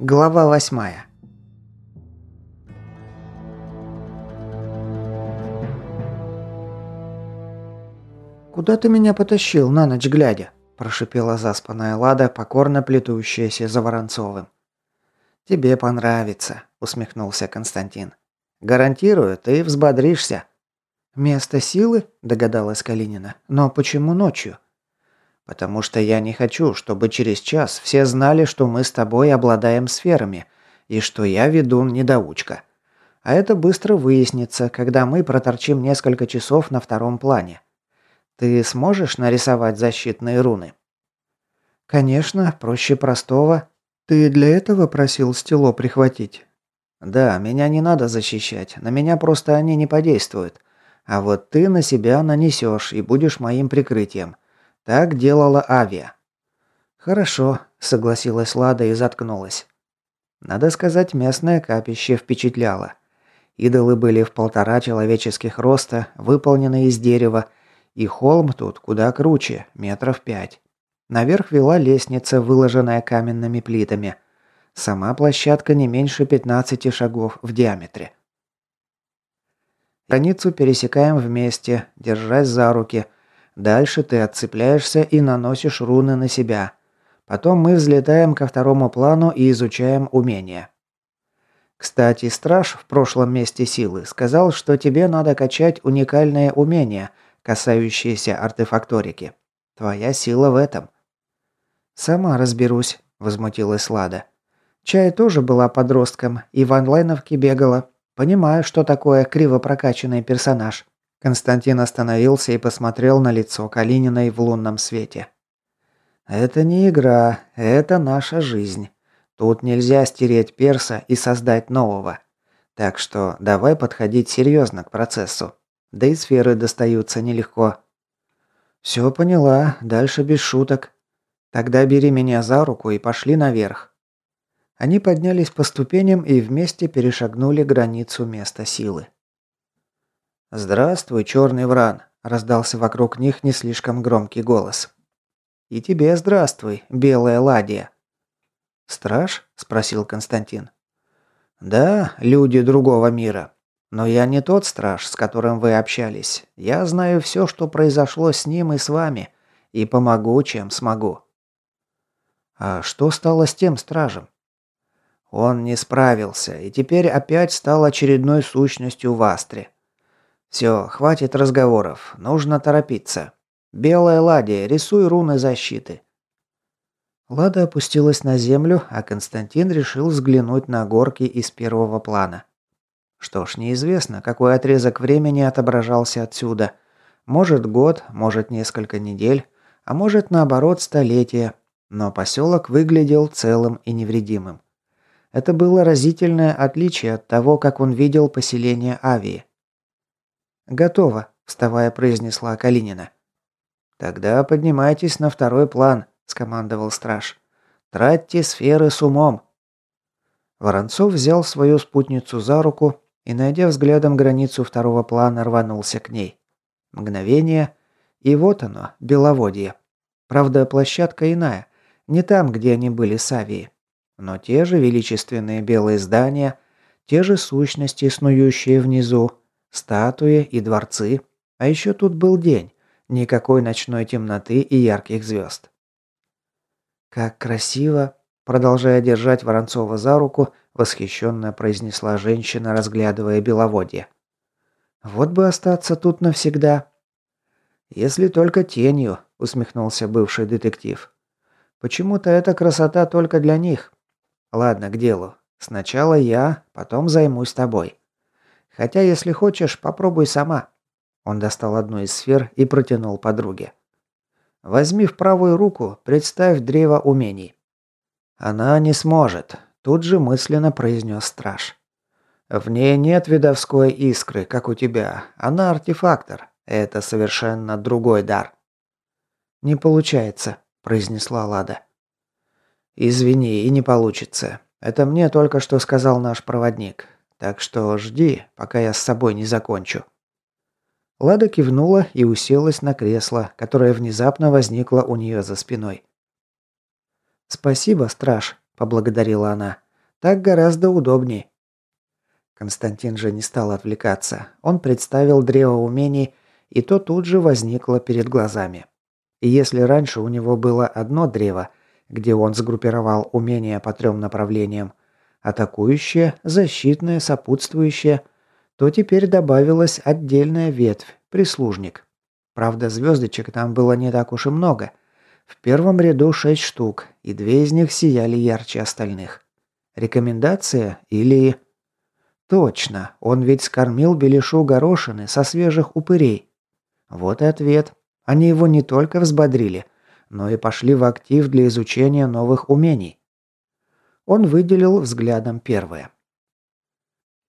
Глава восьмая. «Куда ты меня потащил на ночь глядя?» – прошипела заспанная Лада, покорно плетущаяся за Воронцовым. «Тебе понравится», – усмехнулся Константин. «Гарантирую, ты взбодришься». «Место силы?» – догадалась Калинина. «Но почему ночью?» Потому что я не хочу, чтобы через час все знали, что мы с тобой обладаем сферами, и что я ведун-недоучка. А это быстро выяснится, когда мы проторчим несколько часов на втором плане. Ты сможешь нарисовать защитные руны? Конечно, проще простого. Ты для этого просил стело прихватить? Да, меня не надо защищать, на меня просто они не подействуют. А вот ты на себя нанесешь и будешь моим прикрытием. Так делала Авиа. Хорошо, согласилась Лада и заткнулась. Надо сказать, местное капище впечатляло. Идолы были в полтора человеческих роста, выполнены из дерева, и холм тут куда круче, метров пять. Наверх вела лестница, выложенная каменными плитами. Сама площадка не меньше 15 шагов в диаметре. Границу пересекаем вместе, держась за руки – Дальше ты отцепляешься и наносишь руны на себя. Потом мы взлетаем ко второму плану и изучаем умения. Кстати, страж в прошлом месте силы сказал, что тебе надо качать уникальное умение, касающееся артефакторики. Твоя сила в этом. Сама разберусь, возмутилась Лада. Чай тоже была подростком и в онлайновке бегала. Понимаю, что такое криво прокачанный персонаж. Константин остановился и посмотрел на лицо Калининой в лунном свете. «Это не игра, это наша жизнь. Тут нельзя стереть перса и создать нового. Так что давай подходить серьезно к процессу. Да и сферы достаются нелегко». «Все поняла, дальше без шуток. Тогда бери меня за руку и пошли наверх». Они поднялись по ступеням и вместе перешагнули границу места силы. «Здравствуй, черный вран!» – раздался вокруг них не слишком громкий голос. «И тебе здравствуй, белая ладья!» «Страж?» – спросил Константин. «Да, люди другого мира. Но я не тот страж, с которым вы общались. Я знаю все, что произошло с ним и с вами, и помогу, чем смогу». «А что стало с тем стражем?» Он не справился, и теперь опять стал очередной сущностью в Астре. «Все, хватит разговоров. Нужно торопиться. Белая ладья, рисуй руны защиты». Лада опустилась на землю, а Константин решил взглянуть на горки из первого плана. Что ж, неизвестно, какой отрезок времени отображался отсюда. Может год, может несколько недель, а может наоборот столетие. Но поселок выглядел целым и невредимым. Это было разительное отличие от того, как он видел поселение Авии. «Готово», – вставая, произнесла Калинина. «Тогда поднимайтесь на второй план», – скомандовал страж. «Тратьте сферы с умом». Воронцов взял свою спутницу за руку и, найдя взглядом границу второго плана, рванулся к ней. Мгновение, и вот оно, беловодье. Правда, площадка иная, не там, где они были с Авией. Но те же величественные белые здания, те же сущности, снующие внизу, Статуи и дворцы. А еще тут был день. Никакой ночной темноты и ярких звезд. «Как красиво!» Продолжая держать Воронцова за руку, восхищенно произнесла женщина, разглядывая беловодье. «Вот бы остаться тут навсегда!» «Если только тенью», — усмехнулся бывший детектив. «Почему-то эта красота только для них. Ладно, к делу. Сначала я, потом займусь тобой». Хотя, если хочешь, попробуй сама». Он достал одну из сфер и протянул подруге. «Возьми в правую руку, представь древо умений». «Она не сможет», – тут же мысленно произнес страж. «В ней нет видовской искры, как у тебя. Она артефактор. Это совершенно другой дар». «Не получается», – произнесла Лада. «Извини, и не получится. Это мне только что сказал наш проводник. Так что жди, пока я с собой не закончу». Лада кивнула и уселась на кресло, которое внезапно возникло у нее за спиной. «Спасибо, страж», – поблагодарила она. «Так гораздо удобней». Константин же не стал отвлекаться. Он представил древо умений, и то тут же возникло перед глазами. И если раньше у него было одно древо, где он сгруппировал умения по трем направлениям – атакующее, защитное, сопутствующее – то теперь добавилась отдельная ветвь – прислужник. Правда, звездочек там было не так уж и много. В первом ряду шесть штук, и две из них сияли ярче остальных. Рекомендация или... Точно, он ведь скормил Белишу горошины со свежих упырей. Вот и ответ. Они его не только взбодрили, но и пошли в актив для изучения новых умений. Он выделил взглядом первое.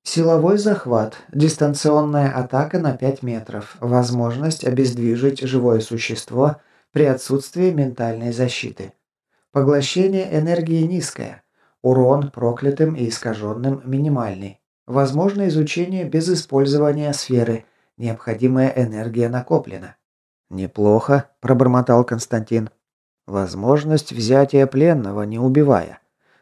Силовой захват. Дистанционная атака на 5 метров. Возможность обездвижить живое существо при отсутствии ментальной защиты. Поглощение энергии низкое. Урон проклятым и искаженным минимальный. Возможно изучение без использования сферы. Необходимая энергия накоплена. «Неплохо», – пробормотал Константин. «Возможность взятия пленного, не убивая.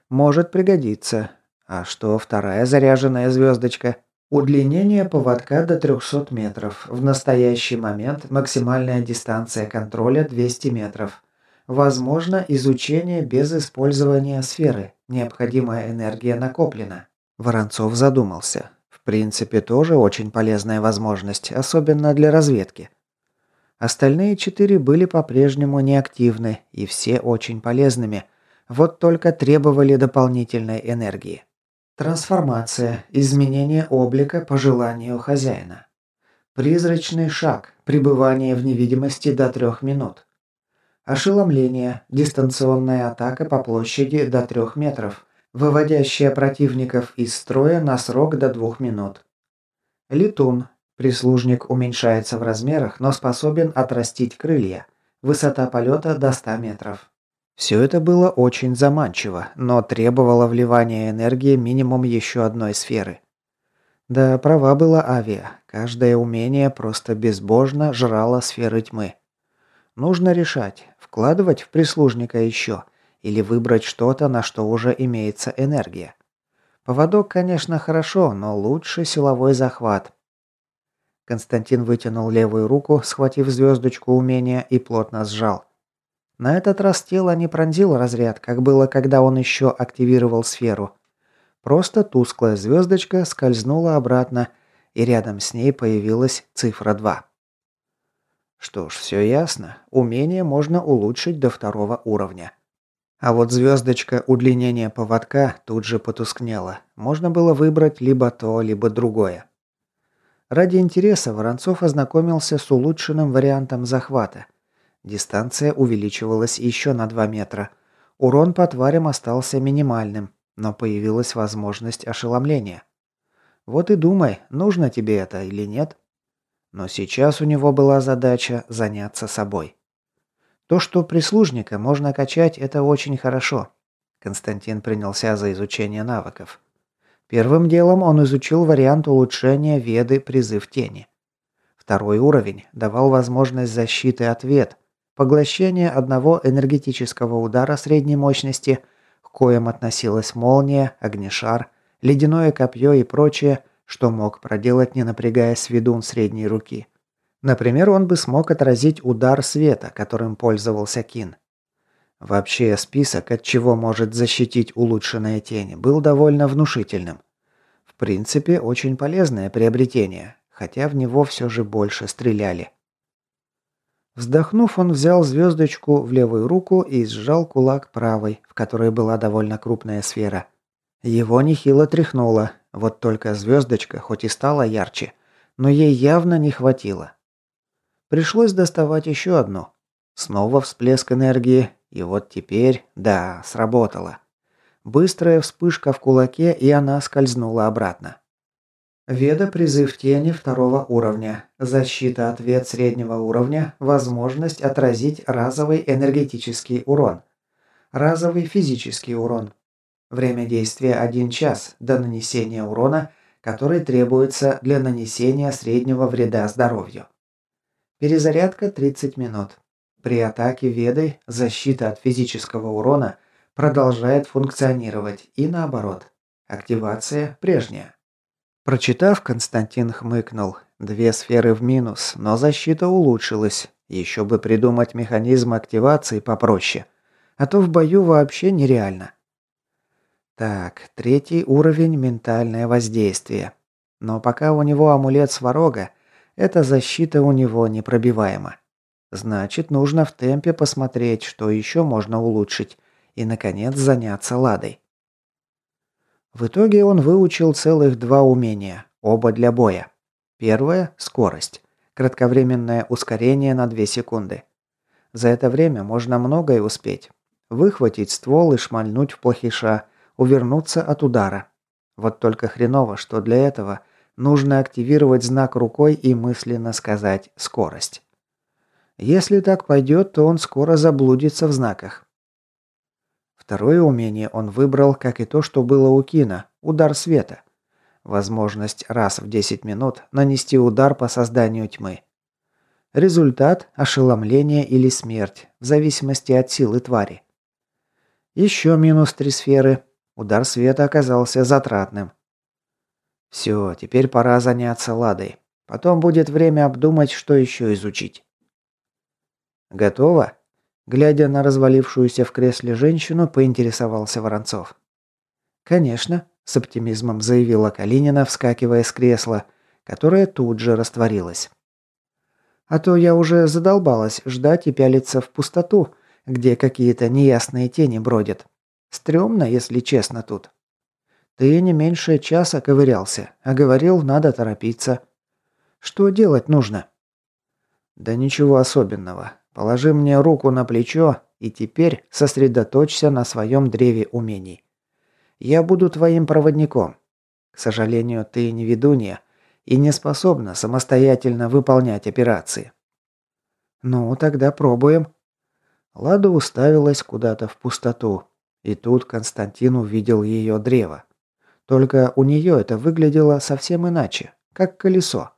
Может пригодиться. А что вторая заряженная звездочка? Удлинение поводка до 300 метров. В настоящий момент максимальная дистанция контроля 200 метров. Возможно изучение без использования сферы. Необходимая энергия накоплена. Воронцов задумался. В принципе, тоже очень полезная возможность, особенно для разведки. Остальные четыре были по-прежнему неактивны и все очень полезными, вот только требовали дополнительной энергии. Трансформация. Изменение облика по желанию хозяина. Призрачный шаг. Пребывание в невидимости до трех минут. Ошеломление. Дистанционная атака по площади до трех метров, выводящая противников из строя на срок до двух минут. Летун. Прислужник уменьшается в размерах, но способен отрастить крылья. Высота полета до 100 метров. Все это было очень заманчиво, но требовало вливания энергии минимум еще одной сферы. Да, права была Авиа. Каждое умение просто безбожно жрало сферы тьмы. Нужно решать, вкладывать в прислужника еще, или выбрать что-то, на что уже имеется энергия. Поводок, конечно, хорошо, но лучше силовой захват. Константин вытянул левую руку, схватив звездочку умения и плотно сжал. На этот раз тело не пронзил разряд, как было, когда он еще активировал сферу. Просто тусклая звездочка скользнула обратно, и рядом с ней появилась цифра 2. Что ж, все ясно. Умение можно улучшить до второго уровня. А вот звездочка удлинения поводка тут же потускнела. Можно было выбрать либо то, либо другое. Ради интереса Воронцов ознакомился с улучшенным вариантом захвата – Дистанция увеличивалась еще на 2 метра. Урон по тварям остался минимальным, но появилась возможность ошеломления. Вот и думай, нужно тебе это или нет. Но сейчас у него была задача заняться собой. То, что прислужника можно качать, это очень хорошо. Константин принялся за изучение навыков. Первым делом он изучил вариант улучшения веды «Призыв тени». Второй уровень давал возможность защиты ответ, Поглощение одного энергетического удара средней мощности, к коим относилась молния, огнешар, ледяное копье и прочее, что мог проделать, не напрягаясь ведун средней руки. Например, он бы смог отразить удар света, которым пользовался Кин. Вообще, список, от чего может защитить улучшенная тень, был довольно внушительным. В принципе, очень полезное приобретение, хотя в него все же больше стреляли. Вздохнув, он взял звездочку в левую руку и сжал кулак правой, в которой была довольно крупная сфера. Его нехило тряхнуло, вот только звездочка хоть и стала ярче, но ей явно не хватило. Пришлось доставать еще одну. Снова всплеск энергии, и вот теперь, да, сработало. Быстрая вспышка в кулаке, и она скользнула обратно. Веда призыв тени второго уровня. Защита ответ среднего уровня. Возможность отразить разовый энергетический урон. Разовый физический урон. Время действия 1 час до нанесения урона, который требуется для нанесения среднего вреда здоровью. Перезарядка 30 минут. При атаке ведой защита от физического урона продолжает функционировать и наоборот. Активация прежняя. Прочитав, Константин хмыкнул. Две сферы в минус, но защита улучшилась. Еще бы придумать механизм активации попроще. А то в бою вообще нереально. Так, третий уровень – ментальное воздействие. Но пока у него амулет сварога, эта защита у него непробиваема. Значит, нужно в темпе посмотреть, что еще можно улучшить, и, наконец, заняться ладой. В итоге он выучил целых два умения, оба для боя. Первое – скорость. Кратковременное ускорение на 2 секунды. За это время можно многое успеть. Выхватить ствол и шмальнуть в плохиша, увернуться от удара. Вот только хреново, что для этого нужно активировать знак рукой и мысленно сказать «скорость». Если так пойдет, то он скоро заблудится в знаках. Второе умение он выбрал, как и то, что было у Кина – удар света. Возможность раз в 10 минут нанести удар по созданию тьмы. Результат – ошеломление или смерть, в зависимости от силы твари. Еще минус три сферы. Удар света оказался затратным. Все, теперь пора заняться ладой. Потом будет время обдумать, что еще изучить. Готово? Глядя на развалившуюся в кресле женщину, поинтересовался Воронцов. «Конечно», с оптимизмом заявила Калинина, вскакивая с кресла, которое тут же растворилось. А то я уже задолбалась ждать и пялиться в пустоту, где какие-то неясные тени бродят. Стрёмно, если честно тут. Ты не меньше часа ковырялся, а говорил, надо торопиться. Что делать нужно? Да ничего особенного. Положи мне руку на плечо и теперь сосредоточься на своем древе умений. Я буду твоим проводником. К сожалению, ты не ведунья и не способна самостоятельно выполнять операции. Ну, тогда пробуем. Лада уставилась куда-то в пустоту, и тут Константин увидел ее древо. Только у нее это выглядело совсем иначе, как колесо.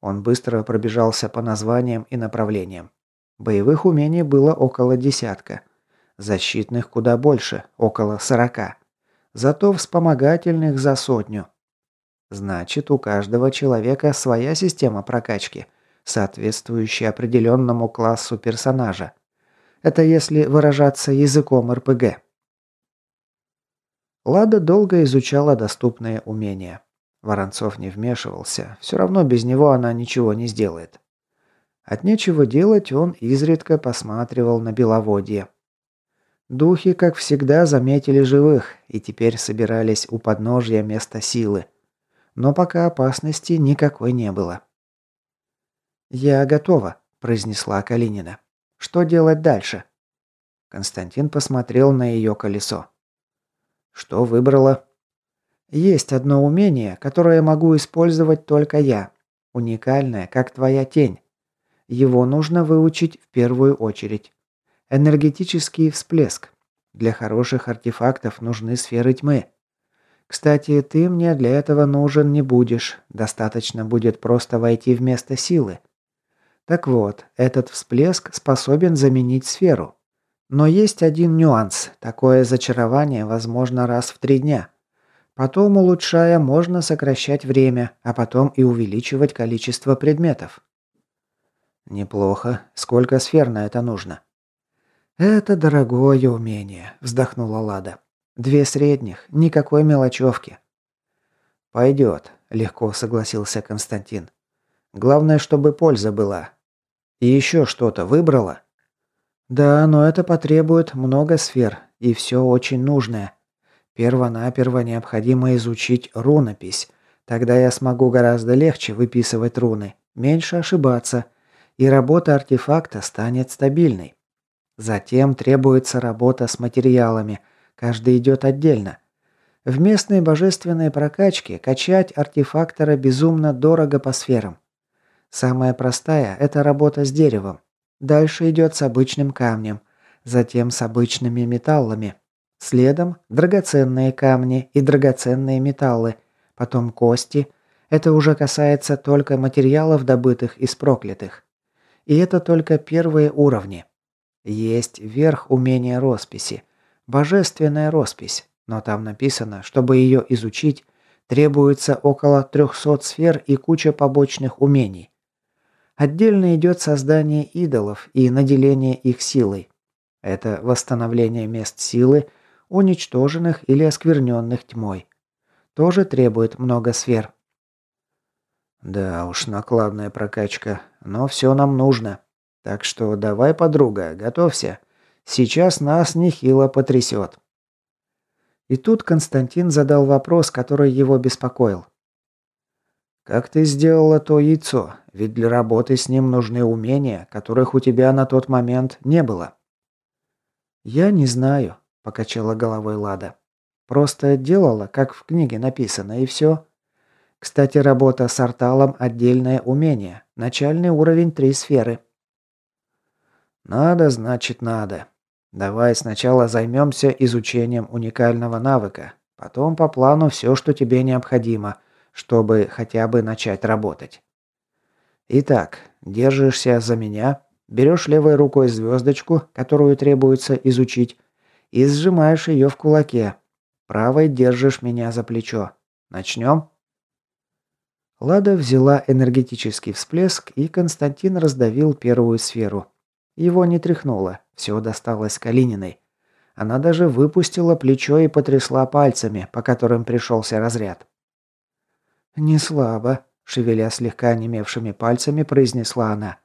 Он быстро пробежался по названиям и направлениям. Боевых умений было около десятка. Защитных куда больше, около сорока. Зато вспомогательных за сотню. Значит, у каждого человека своя система прокачки, соответствующая определенному классу персонажа. Это если выражаться языком РПГ. Лада долго изучала доступные умения. Воронцов не вмешивался, все равно без него она ничего не сделает. От нечего делать он изредка посматривал на беловодье. Духи, как всегда, заметили живых и теперь собирались у подножья места силы. Но пока опасности никакой не было. «Я готова», – произнесла Калинина. «Что делать дальше?» Константин посмотрел на ее колесо. «Что выбрала?» «Есть одно умение, которое могу использовать только я. Уникальное, как твоя тень. Его нужно выучить в первую очередь. Энергетический всплеск. Для хороших артефактов нужны сферы тьмы. Кстати, ты мне для этого нужен не будешь. Достаточно будет просто войти вместо силы. Так вот, этот всплеск способен заменить сферу. Но есть один нюанс. Такое зачарование возможно раз в три дня. Потом, улучшая, можно сокращать время, а потом и увеличивать количество предметов. Неплохо. Сколько сфер на это нужно? «Это дорогое умение», – вздохнула Лада. «Две средних, никакой мелочевки». «Пойдет», – легко согласился Константин. «Главное, чтобы польза была. И еще что-то выбрала?» «Да, но это потребует много сфер, и все очень нужное. Первонаперво необходимо изучить рунопись. Тогда я смогу гораздо легче выписывать руны, меньше ошибаться, и работа артефакта станет стабильной. Затем требуется работа с материалами. Каждый идет отдельно. В местной божественной прокачке качать артефактора безумно дорого по сферам. Самая простая – это работа с деревом. Дальше идет с обычным камнем. Затем с обычными металлами. Следом – драгоценные камни и драгоценные металлы. Потом кости. Это уже касается только материалов, добытых из проклятых. И это только первые уровни. Есть верх умения росписи. Божественная роспись. Но там написано, чтобы ее изучить, требуется около 300 сфер и куча побочных умений. Отдельно идет создание идолов и наделение их силой. Это восстановление мест силы, уничтоженных или оскверненных тьмой. Тоже требует много сфер. Да уж, накладная прокачка, но все нам нужно. Так что давай, подруга, готовься. Сейчас нас нехило потрясет. И тут Константин задал вопрос, который его беспокоил. «Как ты сделала то яйцо? Ведь для работы с ним нужны умения, которых у тебя на тот момент не было». «Я не знаю», – покачала головой Лада. «Просто делала, как в книге написано, и все. Кстати, работа с арталом – отдельное умение. Начальный уровень три сферы». «Надо, значит, надо. Давай сначала займемся изучением уникального навыка. Потом по плану все, что тебе необходимо, чтобы хотя бы начать работать. Итак, держишься за меня, берешь левой рукой звездочку, которую требуется изучить, и сжимаешь ее в кулаке. Правой держишь меня за плечо. Начнем?» Лада взяла энергетический всплеск, и Константин раздавил первую сферу. Его не тряхнуло, все досталось Калининой. Она даже выпустила плечо и потрясла пальцами, по которым пришелся разряд. «Не слабо», – шевеля слегка онемевшими пальцами, произнесла она.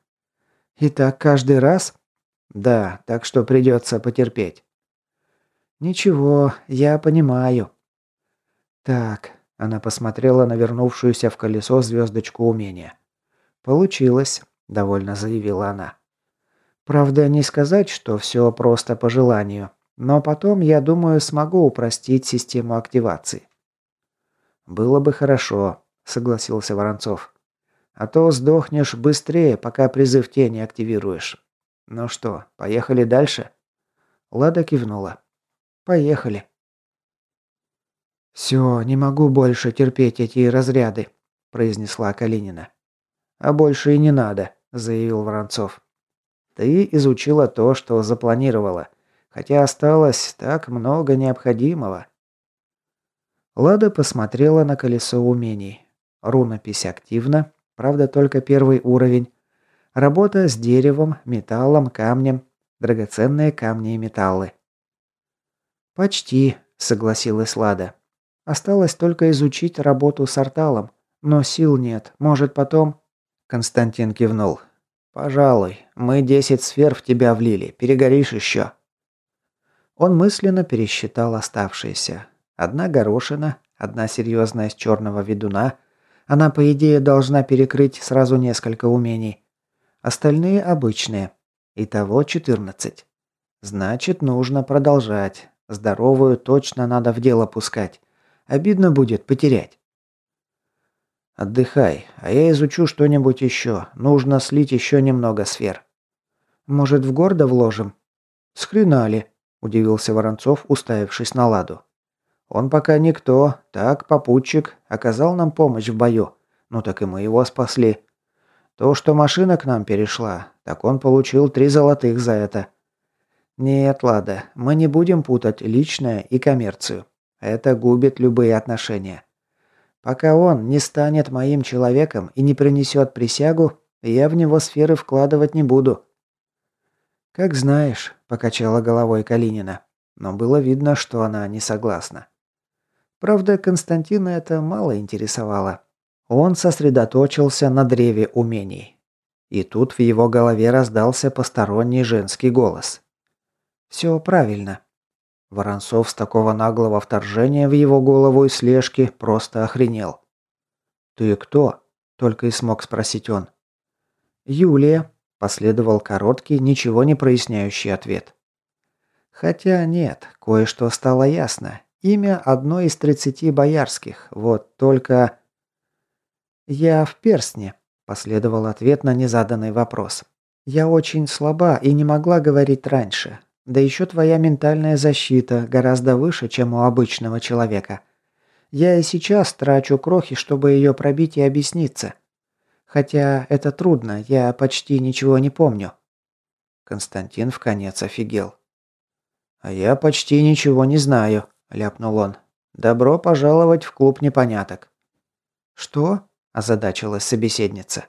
«И так каждый раз?» «Да, так что придется потерпеть». «Ничего, я понимаю». «Так, она посмотрела на вернувшуюся в колесо звездочку умения. «Получилось», – довольно заявила она. «Правда, не сказать, что все просто по желанию, но потом, я думаю, смогу упростить систему активации». «Было бы хорошо», – согласился Воронцов. «А то сдохнешь быстрее, пока призыв тени активируешь». «Ну что, поехали дальше?» Лада кивнула. «Поехали». «Все, не могу больше терпеть эти разряды», – произнесла Калинина. «А больше и не надо», – заявил Воронцов. «Ты изучила то, что запланировала, хотя осталось так много необходимого». Лада посмотрела на колесо умений. Рунопись активна, правда только первый уровень. Работа с деревом, металлом, камнем, драгоценные камни и металлы. «Почти», – согласилась Лада. Осталось только изучить работу с арталом. Но сил нет. Может, потом...» Константин кивнул. «Пожалуй. Мы десять сфер в тебя влили. Перегоришь еще». Он мысленно пересчитал оставшиеся. Одна горошина, одна серьезная с черного ведуна. Она, по идее, должна перекрыть сразу несколько умений. Остальные обычные. Итого четырнадцать. Значит, нужно продолжать. Здоровую точно надо в дело пускать. Обидно будет потерять. Отдыхай, а я изучу что-нибудь еще. Нужно слить еще немного сфер. Может, в гордо вложим? С хрена ли? Удивился Воронцов, уставившись на ладу. Он пока никто, так, попутчик, оказал нам помощь в бою. Ну так и мы его спасли. То, что машина к нам перешла, так он получил три золотых за это. Нет, Лада, мы не будем путать личное и коммерцию. Это губит любые отношения. Пока он не станет моим человеком и не принесет присягу, я в него сферы вкладывать не буду». «Как знаешь», – покачала головой Калинина, но было видно, что она не согласна. Правда, Константина это мало интересовало. Он сосредоточился на древе умений. И тут в его голове раздался посторонний женский голос. «Все правильно. Воронцов с такого наглого вторжения в его голову и слежки просто охренел. «Ты кто?» – только и смог спросить он. «Юлия», – последовал короткий, ничего не проясняющий ответ. Хотя нет, кое-что стало ясно. Имя одной из тридцати боярских, вот только... «Я в перстне», – последовал ответ на незаданный вопрос. «Я очень слаба и не могла говорить раньше. Да еще твоя ментальная защита гораздо выше, чем у обычного человека. Я и сейчас трачу крохи, чтобы ее пробить и объясниться. Хотя это трудно, я почти ничего не помню». Константин в конец офигел. «А я почти ничего не знаю», – ляпнул он. «Добро пожаловать в клуб непоняток». «Что?» – озадачилась собеседница.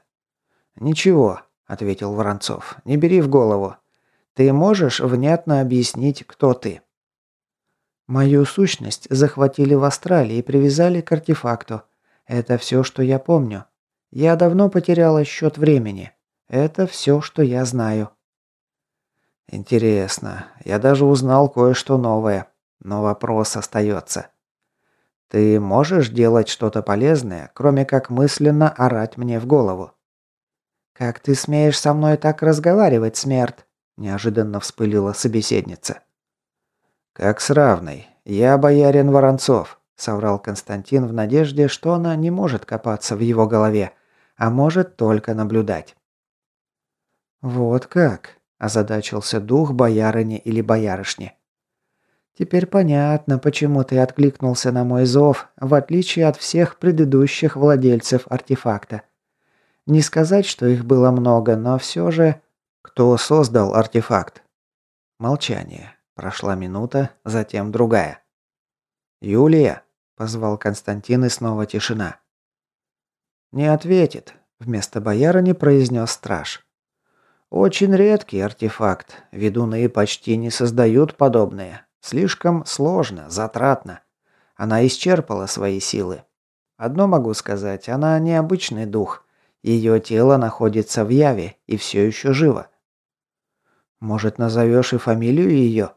«Ничего», – ответил Воронцов. «Не бери в голову. Ты можешь внятно объяснить, кто ты?» «Мою сущность захватили в Австралии и привязали к артефакту. Это все, что я помню. Я давно потеряла счет времени. Это все, что я знаю». «Интересно. Я даже узнал кое-что новое. Но вопрос остается. Ты можешь делать что-то полезное, кроме как мысленно орать мне в голову?» «Как ты смеешь со мной так разговаривать, смерть?» – неожиданно вспылила собеседница. «Как с равной. Я боярин Воронцов», – соврал Константин в надежде, что она не может копаться в его голове, а может только наблюдать. «Вот как?» – озадачился дух боярыни или боярышни. «Теперь понятно, почему ты откликнулся на мой зов, в отличие от всех предыдущих владельцев артефакта. Не сказать, что их было много, но все же... Кто создал артефакт? Молчание. Прошла минута, затем другая. «Юлия!» – позвал Константин и снова тишина. «Не ответит», – вместо боярыни произнес страж. «Очень редкий артефакт. Ведуны почти не создают подобные. Слишком сложно, затратно. Она исчерпала свои силы. Одно могу сказать, она необычный дух. Ее тело находится в Яве и все еще живо. Может, назовешь и фамилию ее?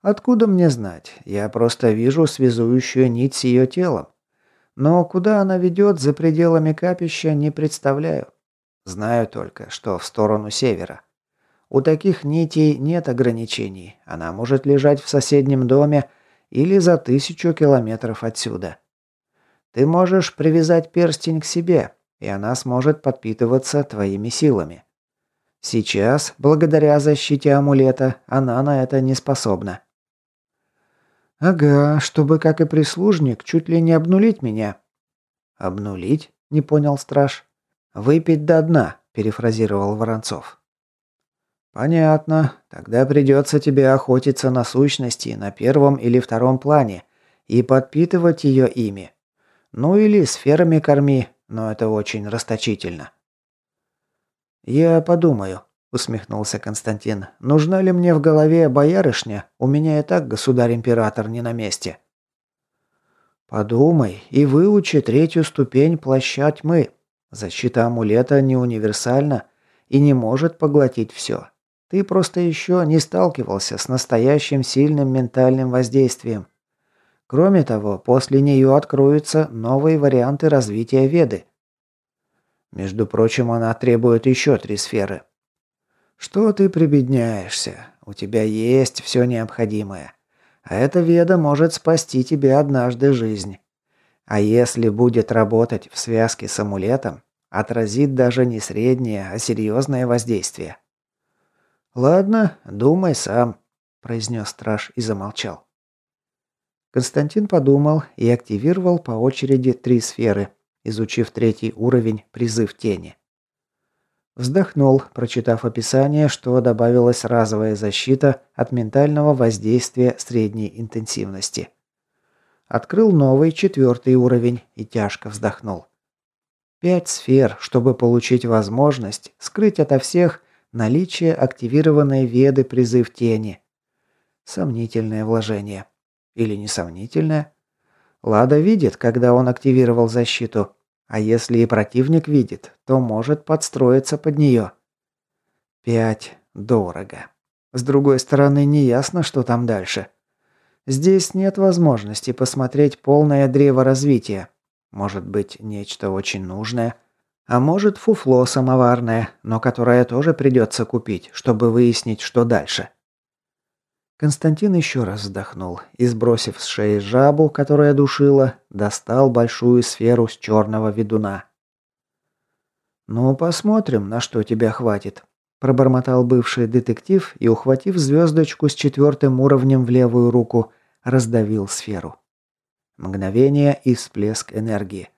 Откуда мне знать? Я просто вижу связующую нить с ее телом. Но куда она ведет за пределами капища, не представляю. Знаю только, что в сторону севера. У таких нитей нет ограничений. Она может лежать в соседнем доме или за тысячу километров отсюда. Ты можешь привязать перстень к себе, и она сможет подпитываться твоими силами. Сейчас, благодаря защите амулета, она на это не способна. Ага, чтобы, как и прислужник, чуть ли не обнулить меня. Обнулить? Не понял страж. Выпить до дна, перефразировал Воронцов. Понятно. Тогда придется тебе охотиться на сущности на первом или втором плане и подпитывать ее ими. Ну или сферами корми, но это очень расточительно. «Я подумаю», – усмехнулся Константин. «Нужна ли мне в голове боярышня? У меня и так государь-император не на месте». «Подумай и выучи третью ступень плаща тьмы. Защита амулета не универсальна и не может поглотить все. Ты просто еще не сталкивался с настоящим сильным ментальным воздействием. Кроме того, после нее откроются новые варианты развития Веды. Между прочим, она требует еще три сферы. Что ты прибедняешься? У тебя есть все необходимое. А эта Веда может спасти тебе однажды жизнь. А если будет работать в связке с амулетом, отразит даже не среднее, а серьезное воздействие. «Ладно, думай сам», – произнес страж и замолчал. Константин подумал и активировал по очереди три сферы, изучив третий уровень «Призыв тени». Вздохнул, прочитав описание, что добавилась разовая защита от ментального воздействия средней интенсивности. Открыл новый четвертый уровень и тяжко вздохнул. Пять сфер, чтобы получить возможность скрыть ото всех наличие активированной веды призыв тени. Сомнительное вложение. Или несомнительное? Лада видит, когда он активировал защиту, а если и противник видит, то может подстроиться под нее. Пять. Дорого. С другой стороны, не ясно, что там дальше. Здесь нет возможности посмотреть полное древо развития. Может быть, нечто очень нужное. А может, фуфло самоварное, но которое тоже придется купить, чтобы выяснить, что дальше. Константин еще раз вздохнул и, сбросив с шеи жабу, которая душила, достал большую сферу с черного ведуна. «Ну, посмотрим, на что тебя хватит», – пробормотал бывший детектив и, ухватив звездочку с четвертым уровнем в левую руку, раздавил сферу. Мгновение и всплеск энергии.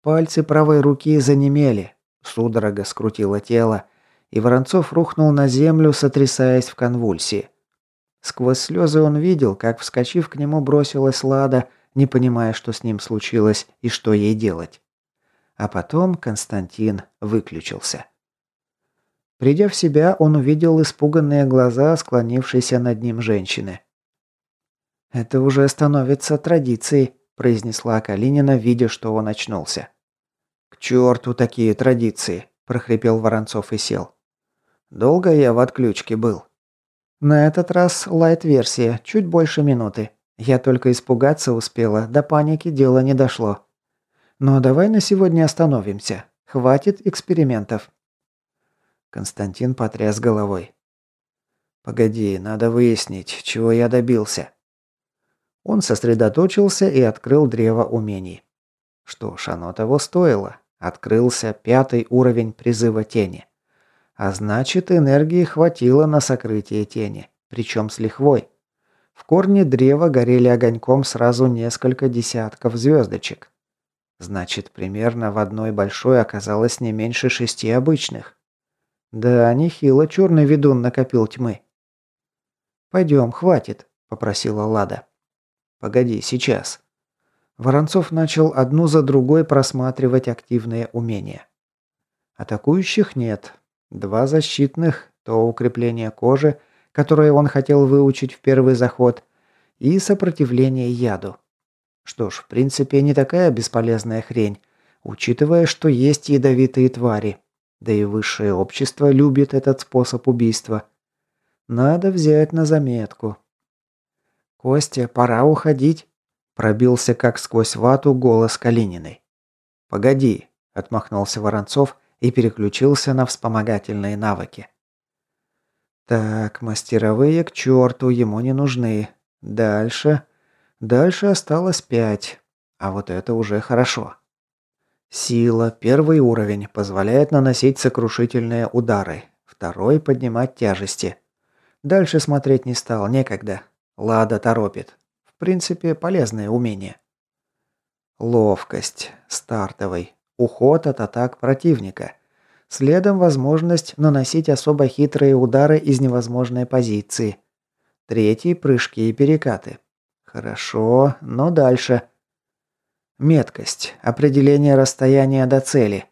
Пальцы правой руки занемели. Судорога скрутила тело, и Воронцов рухнул на землю, сотрясаясь в конвульсии. Сквозь слезы он видел, как, вскочив к нему, бросилась Лада, не понимая, что с ним случилось и что ей делать. А потом Константин выключился. Придя в себя, он увидел испуганные глаза склонившейся над ним женщины. «Это уже становится традицией», – произнесла Калинина, видя, что он очнулся. «К черту такие традиции!» – прохрипел Воронцов и сел. «Долго я в отключке был?» «На этот раз лайт-версия, чуть больше минуты. Я только испугаться успела, до паники дело не дошло. Но давай на сегодня остановимся. Хватит экспериментов». Константин потряс головой. «Погоди, надо выяснить, чего я добился». Он сосредоточился и открыл древо умений. Что ж, оно того стоило. Открылся пятый уровень призыва тени. А значит, энергии хватило на сокрытие тени, причем с лихвой. В корне древа горели огоньком сразу несколько десятков звездочек. Значит, примерно в одной большой оказалось не меньше шести обычных. Да, нехило черный ведун накопил тьмы. «Пойдем, хватит», — попросила Лада. «Погоди, сейчас». Воронцов начал одну за другой просматривать активные умения. Атакующих нет. Два защитных, то укрепление кожи, которое он хотел выучить в первый заход, и сопротивление яду. Что ж, в принципе, не такая бесполезная хрень, учитывая, что есть ядовитые твари. Да и высшее общество любит этот способ убийства. Надо взять на заметку. «Костя, пора уходить», – пробился как сквозь вату голос Калининой. «Погоди», – отмахнулся Воронцов и переключился на вспомогательные навыки. «Так, мастеровые к черту, ему не нужны. Дальше. Дальше осталось пять. А вот это уже хорошо». Сила, первый уровень, позволяет наносить сокрушительные удары. Второй – поднимать тяжести. Дальше смотреть не стал, некогда. Лада торопит. В принципе, полезное умение. Ловкость. Стартовый. Уход от атак противника. Следом возможность наносить особо хитрые удары из невозможной позиции. Третий – прыжки и перекаты. Хорошо, но дальше. Меткость. Определение расстояния до цели.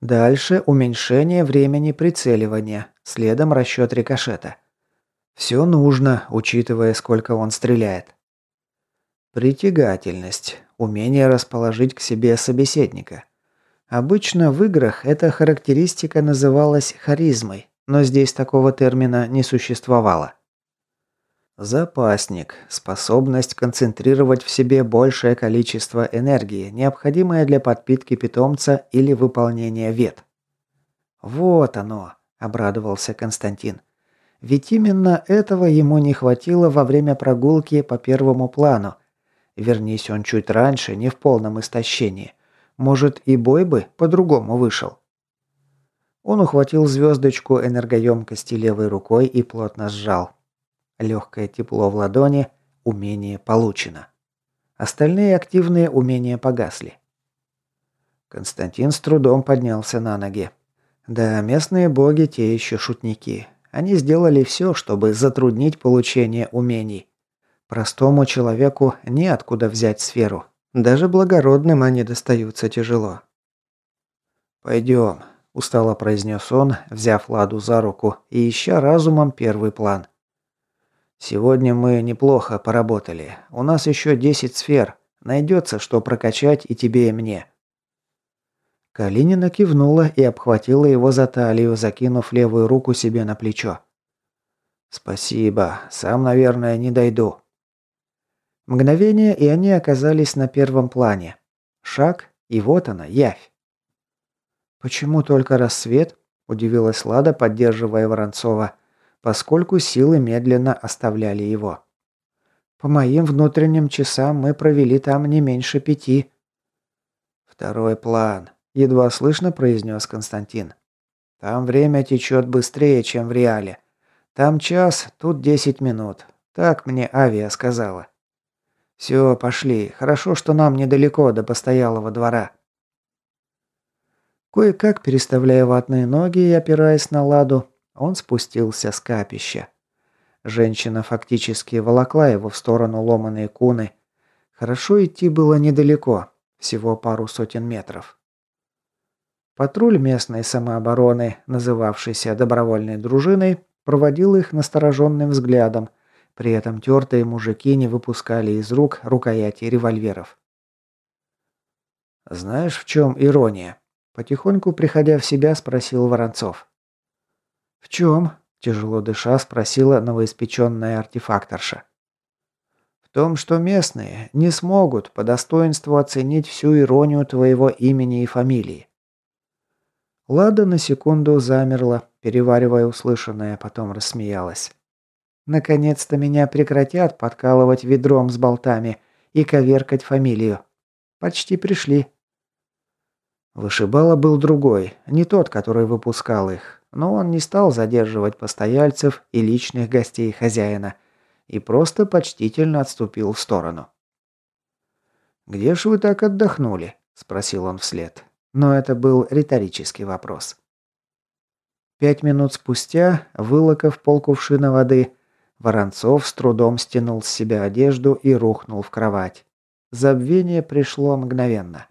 Дальше уменьшение времени прицеливания. Следом расчет рикошета. Все нужно, учитывая, сколько он стреляет. Притягательность. Умение расположить к себе собеседника. Обычно в играх эта характеристика называлась харизмой, но здесь такого термина не существовало. Запасник. Способность концентрировать в себе большее количество энергии, необходимое для подпитки питомца или выполнения вет. «Вот оно», – обрадовался Константин. Ведь именно этого ему не хватило во время прогулки по первому плану. Вернись он чуть раньше, не в полном истощении. Может, и бой бы по-другому вышел. Он ухватил звездочку энергоемкости левой рукой и плотно сжал. Легкое тепло в ладони, умение получено. Остальные активные умения погасли. Константин с трудом поднялся на ноги. Да, местные боги те еще шутники. Они сделали все, чтобы затруднить получение умений. Простому человеку неоткуда взять сферу. Даже благородным они достаются тяжело. «Пойдем», – устало произнес он, взяв Ладу за руку и ища разумом первый план. «Сегодня мы неплохо поработали. У нас еще 10 сфер. Найдется, что прокачать и тебе, и мне. Калинина кивнула и обхватила его за талию, закинув левую руку себе на плечо. «Спасибо. Сам, наверное, не дойду». Мгновение, и они оказались на первом плане. Шаг, и вот она, явь. «Почему только рассвет?» – удивилась Лада, поддерживая Воронцова, поскольку силы медленно оставляли его. «По моим внутренним часам мы провели там не меньше пяти». «Второй план», едва слышно произнес Константин. Там время течет быстрее, чем в реале. Там час, тут десять минут. Так мне авиа сказала. Все, пошли. Хорошо, что нам недалеко до постоялого двора. Кое-как, переставляя ватные ноги и опираясь на ладу, он спустился с капища. Женщина фактически волокла его в сторону ломаной куны. Хорошо идти было недалеко, всего пару сотен метров. Патруль местной самообороны, называвшийся добровольной дружиной, проводил их настороженным взглядом, при этом тертые мужики не выпускали из рук рукояти револьверов. «Знаешь, в чем ирония?» Потихоньку, приходя в себя, спросил Воронцов. «В чем?» – тяжело дыша спросила новоиспеченная артефакторша. «В том, что местные не смогут по достоинству оценить всю иронию твоего имени и фамилии. Лада на секунду замерла, переваривая услышанное, потом рассмеялась. «Наконец-то меня прекратят подкалывать ведром с болтами и коверкать фамилию. Почти пришли». Вышибала был другой, не тот, который выпускал их, но он не стал задерживать постояльцев и личных гостей хозяина и просто почтительно отступил в сторону. «Где ж вы так отдохнули?» – спросил он вслед. Но это был риторический вопрос. Пять минут спустя, вылокав полкувшина воды, Воронцов с трудом стянул с себя одежду и рухнул в кровать. Забвение пришло мгновенно.